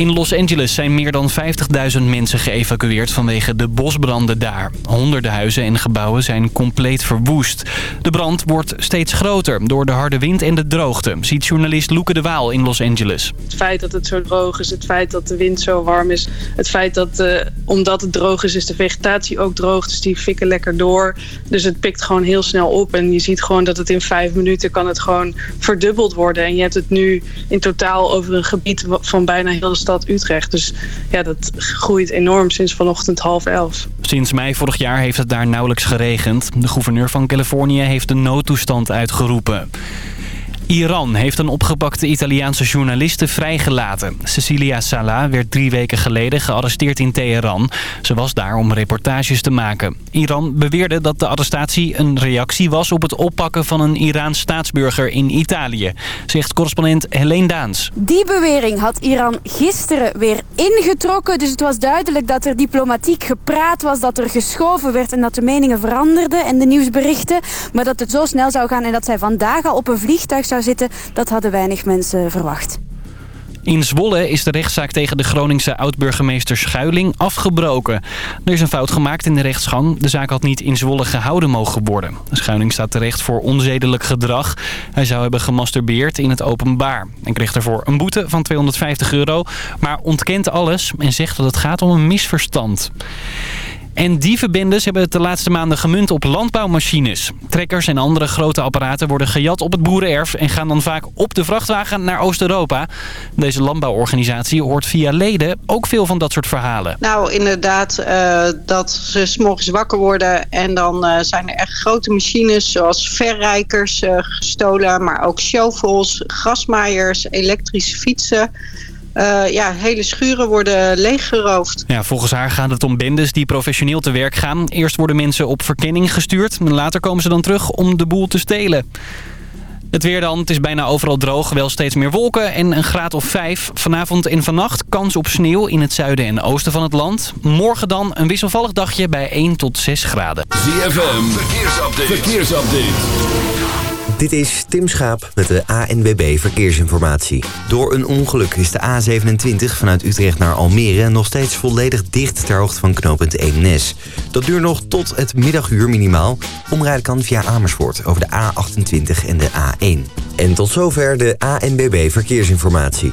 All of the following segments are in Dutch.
In Los Angeles zijn meer dan 50.000 mensen geëvacueerd vanwege de bosbranden daar. Honderden huizen en gebouwen zijn compleet verwoest. De brand wordt steeds groter door de harde wind en de droogte, ziet journalist Loeke de Waal in Los Angeles. Het feit dat het zo droog is, het feit dat de wind zo warm is, het feit dat uh, omdat het droog is, is de vegetatie ook droog, dus die fikken lekker door. Dus het pikt gewoon heel snel op en je ziet gewoon dat het in vijf minuten kan het gewoon verdubbeld worden. En je hebt het nu in totaal over een gebied van bijna heel de stad Utrecht. Dus ja, dat groeit enorm sinds vanochtend half elf. Sinds mei vorig jaar heeft het daar nauwelijks geregend. De gouverneur van Californië heeft de noodtoestand uitgeroepen. Iran heeft een opgepakte Italiaanse journaliste vrijgelaten. Cecilia Sala werd drie weken geleden gearresteerd in Teheran. Ze was daar om reportages te maken. Iran beweerde dat de arrestatie een reactie was op het oppakken van een Iraans staatsburger in Italië. Zegt correspondent Helene Daans. Die bewering had Iran gisteren weer ingetrokken. Dus het was duidelijk dat er diplomatiek gepraat was, dat er geschoven werd en dat de meningen veranderden en de nieuwsberichten. Maar dat het zo snel zou gaan en dat zij vandaag al op een vliegtuig zou zitten, dat hadden weinig mensen verwacht. In Zwolle is de rechtszaak tegen de Groningse oud-burgemeester Schuiling afgebroken. Er is een fout gemaakt in de rechtsgang. De zaak had niet in Zwolle gehouden mogen worden. Schuiling staat terecht voor onzedelijk gedrag. Hij zou hebben gemasturbeerd in het openbaar. En kreeg daarvoor een boete van 250 euro. Maar ontkent alles en zegt dat het gaat om een misverstand. En dievenbendes hebben het de laatste maanden gemunt op landbouwmachines. Trekkers en andere grote apparaten worden gejat op het boerenerf... en gaan dan vaak op de vrachtwagen naar Oost-Europa. Deze landbouworganisatie hoort via leden ook veel van dat soort verhalen. Nou, inderdaad, uh, dat ze s'morgens wakker worden... en dan uh, zijn er echt grote machines zoals verrijkers uh, gestolen... maar ook shovels, grasmaaiers, elektrische fietsen... Uh, ja, hele schuren worden leeggeroofd. Ja, volgens haar gaat het om bendes die professioneel te werk gaan. Eerst worden mensen op verkenning gestuurd. En later komen ze dan terug om de boel te stelen. Het weer dan. Het is bijna overal droog. Wel steeds meer wolken en een graad of 5. Vanavond en vannacht kans op sneeuw in het zuiden en oosten van het land. Morgen dan een wisselvallig dagje bij 1 tot 6 graden. ZFM, verkeersupdate. verkeersupdate. Dit is Tim Schaap met de ANWB Verkeersinformatie. Door een ongeluk is de A27 vanuit Utrecht naar Almere... nog steeds volledig dicht ter hoogte van knooppunt Eemnes. Dat duurt nog tot het middaguur minimaal. Omrijden kan via Amersfoort over de A28 en de A1. En tot zover de ANWB Verkeersinformatie.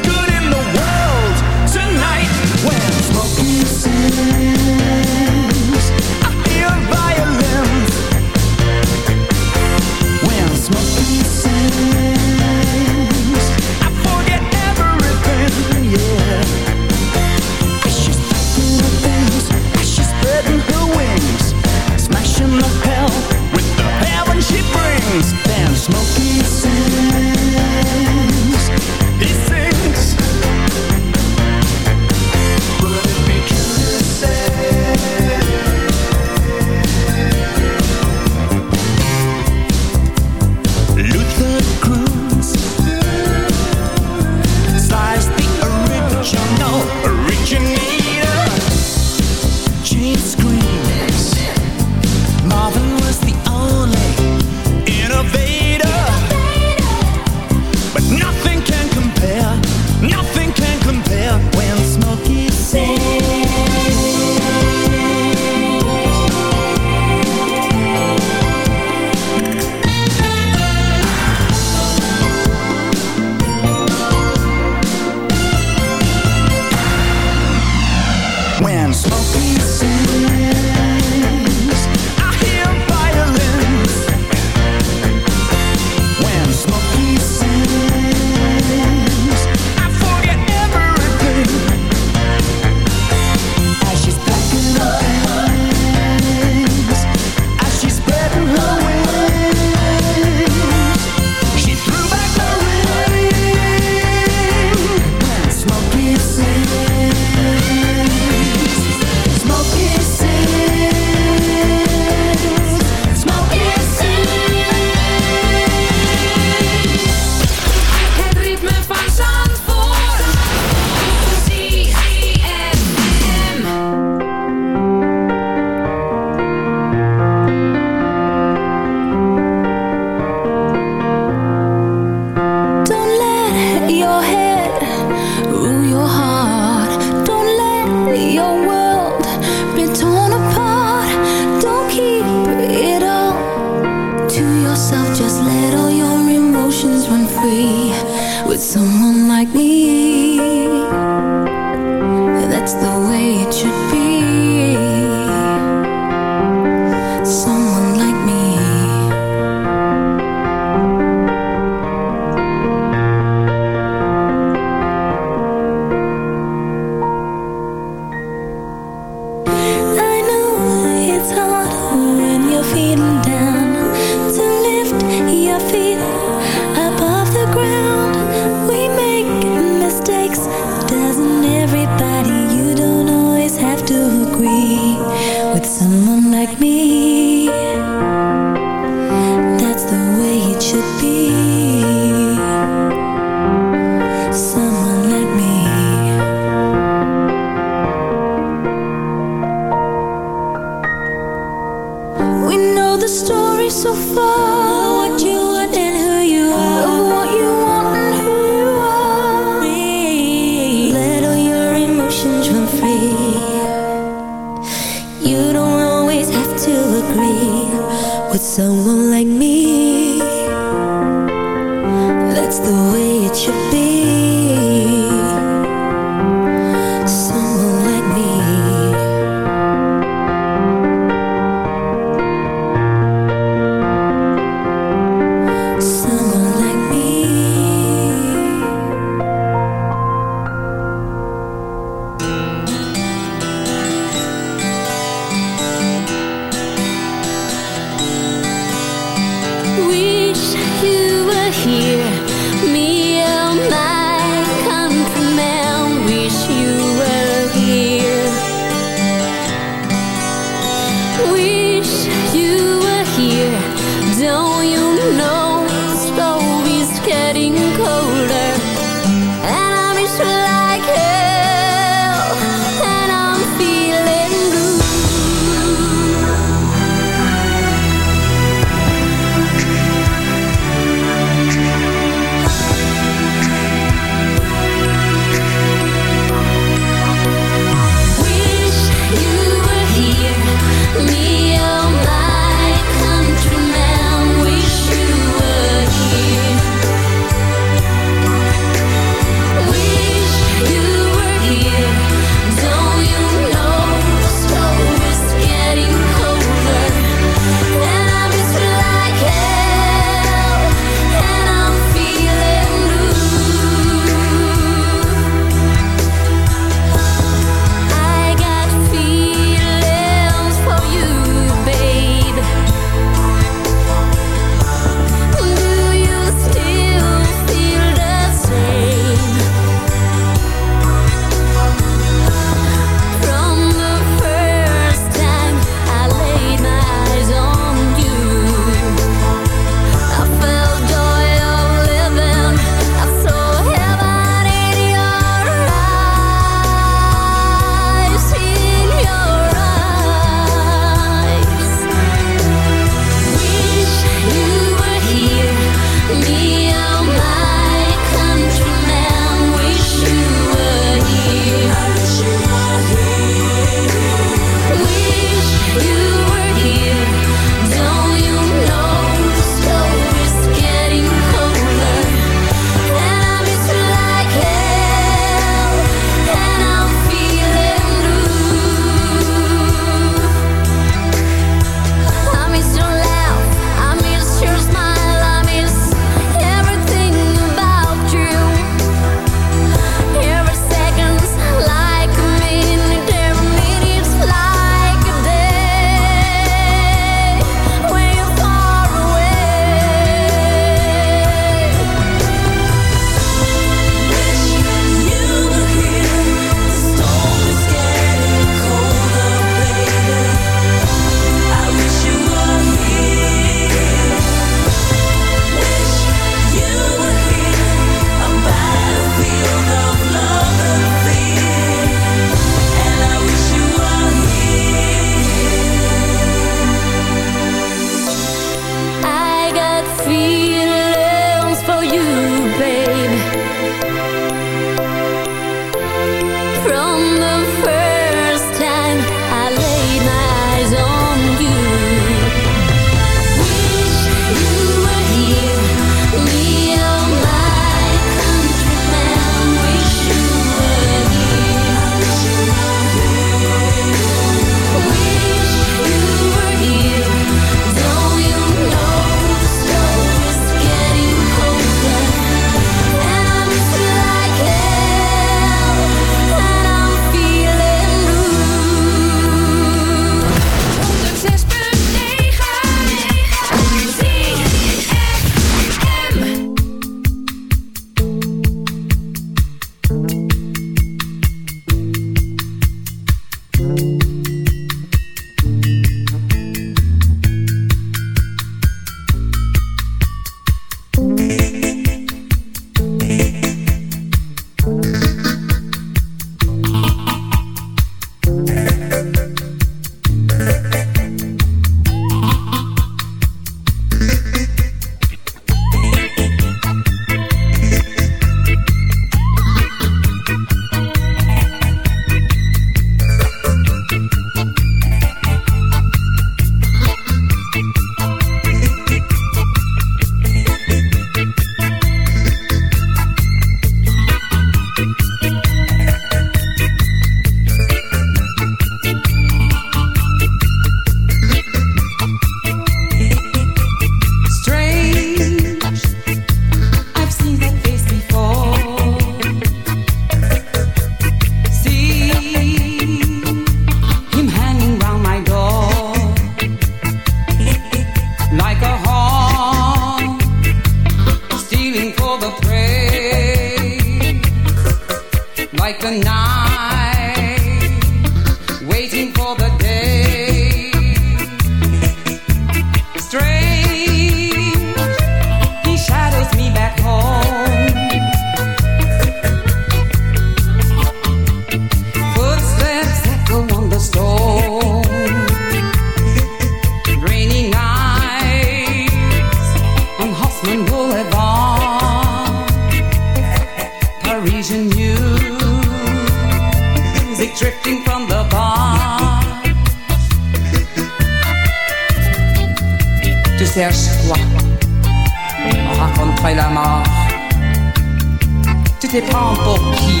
te prends pour qui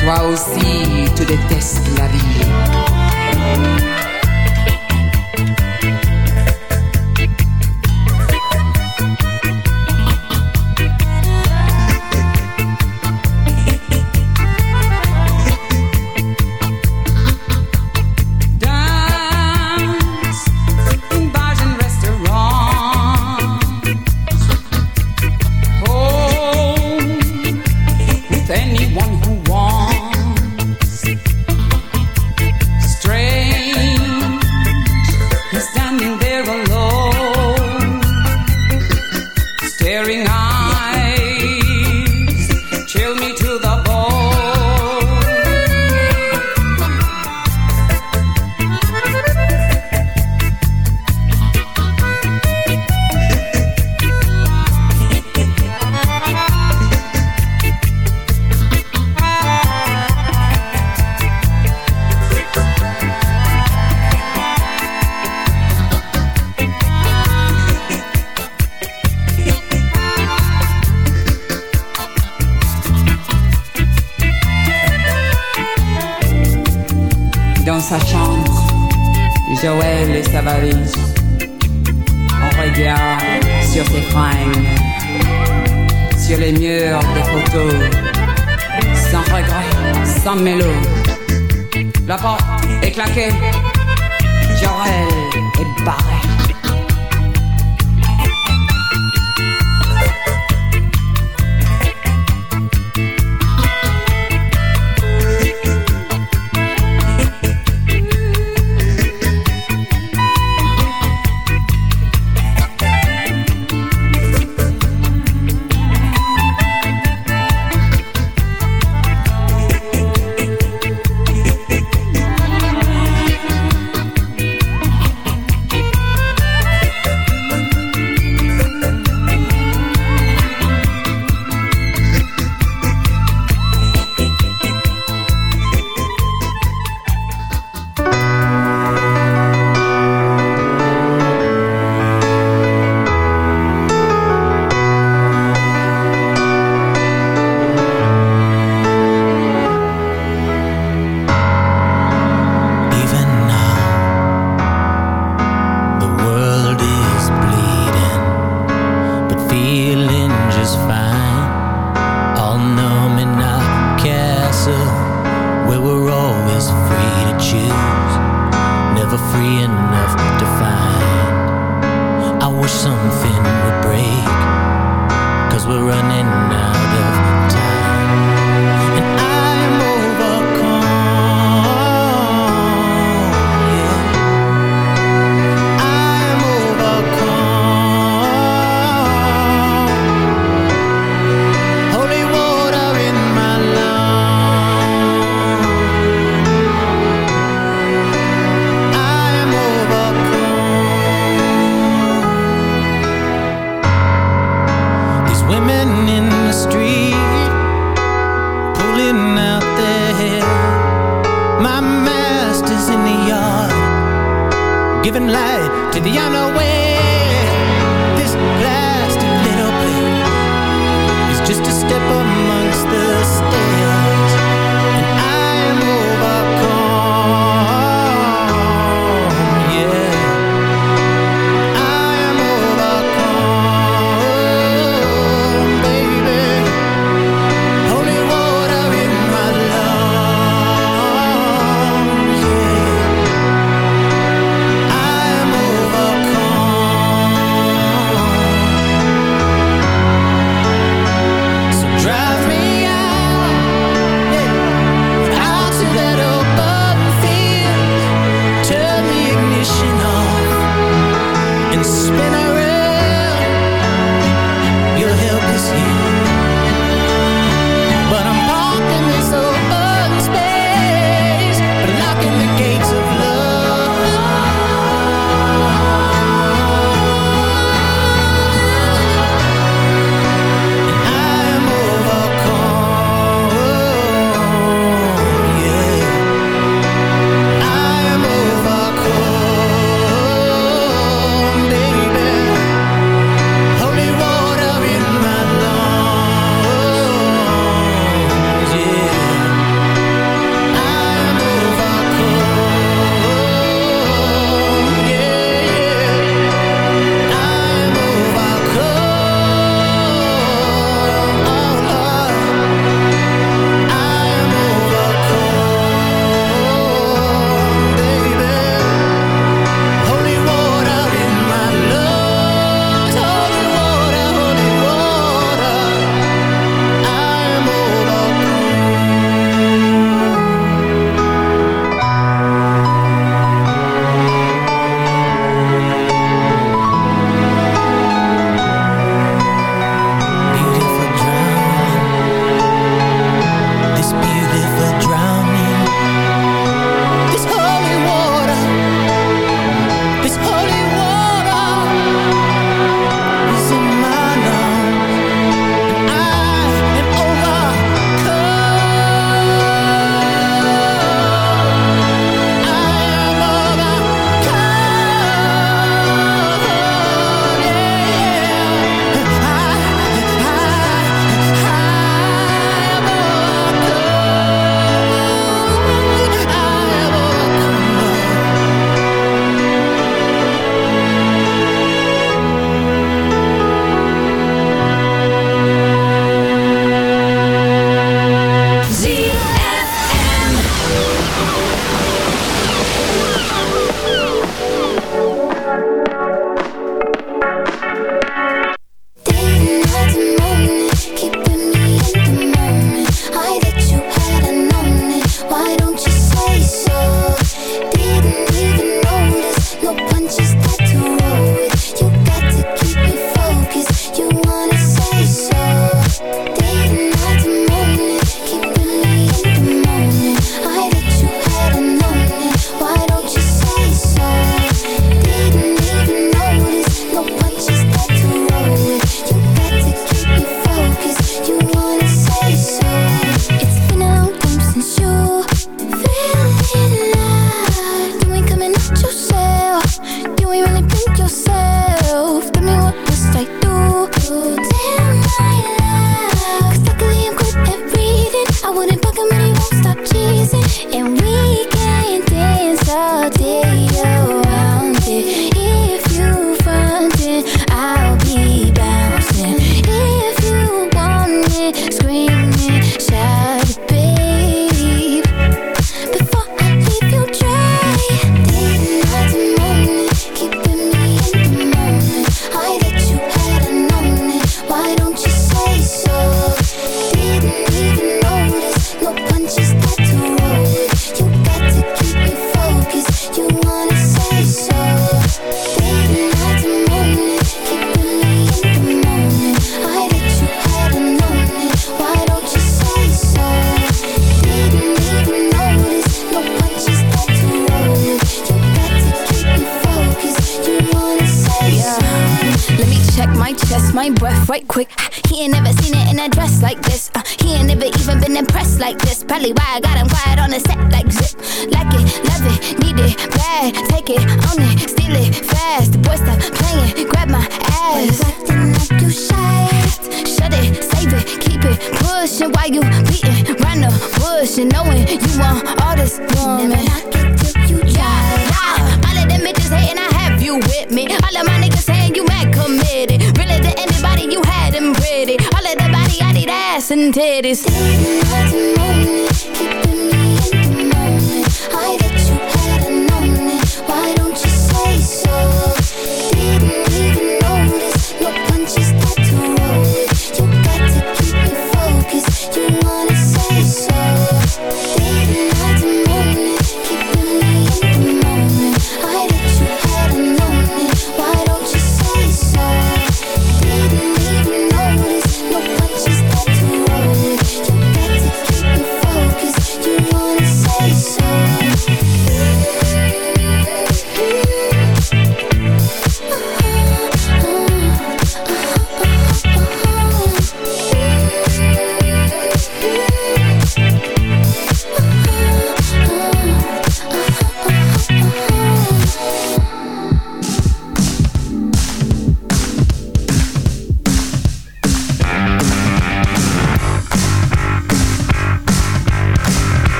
Toi aussi, tu détestes la vie. Joël et sa valise. On regarde sur ses fringues, sur les murs des photos, sans regret, sans mélo. La porte est claquée, Joël est barré. you with me. All of my niggas saying you mad committed. Really to anybody you had them pretty. All of that body, I need ass and titties.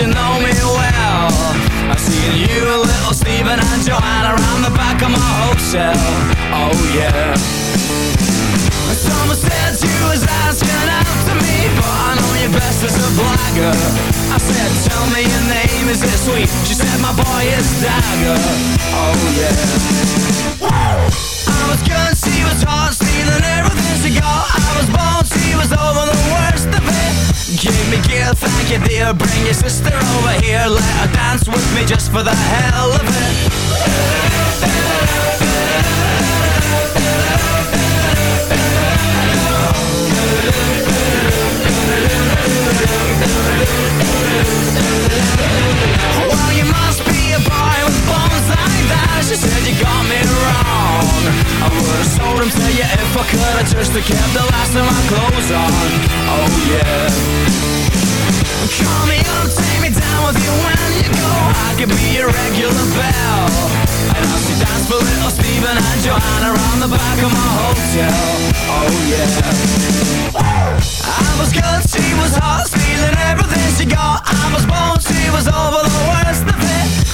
you know me well. I seen you and little Stephen and Joanna Around the back of my hotel, oh yeah. Someone said you was asking after me But I know you best as a blagger. I said, tell me your name, is it sweet? She said, my boy is Dagger, oh yeah was good, she was hot, stealing everything she got. I was born, she was over the worst of it. Give me gear, thank you dear, bring your sister over here. Let her dance with me just for the hell of it. Well, you must be a boy with bones like that? She said you got me wrong. I would've sold him to you if I could I just kept the last of my clothes on. Oh yeah. Call me up, take me down with you when you go. I could be your regular bell And I'll see dance for little Steven and Joanna Around the back of my hotel. Oh yeah. I was good, she was hot Stealing everything she got. I was bold, she was over the worst of it.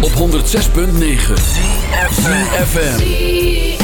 Op 106.9 CFM.